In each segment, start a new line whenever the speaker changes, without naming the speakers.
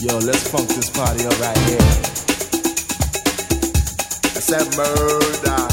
Yo, let's funk this party up right here. I said murder.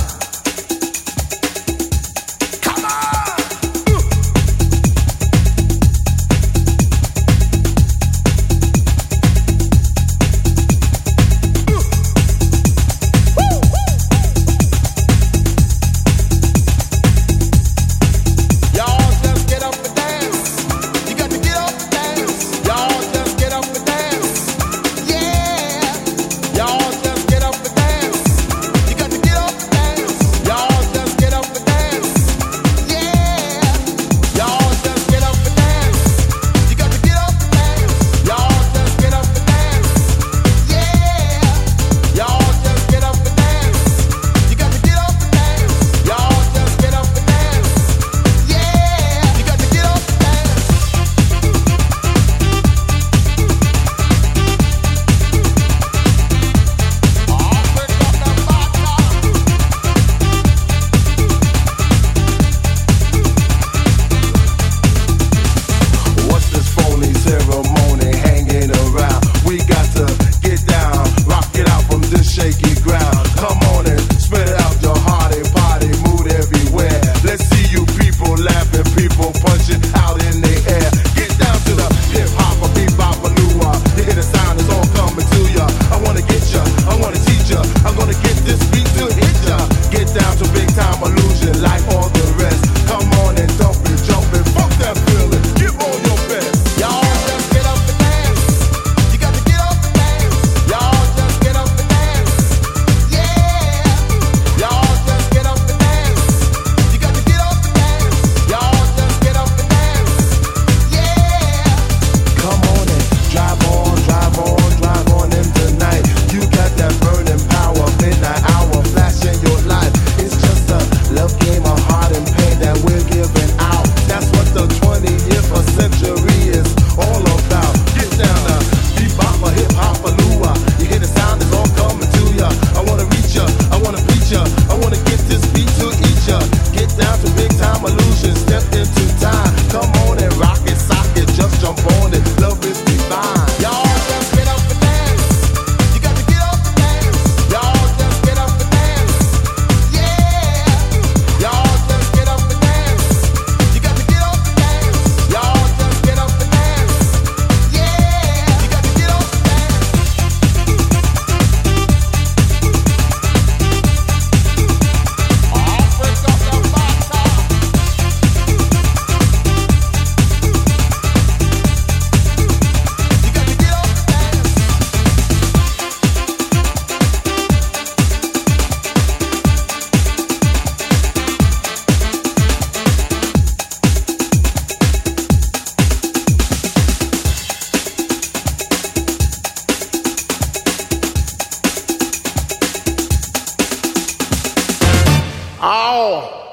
all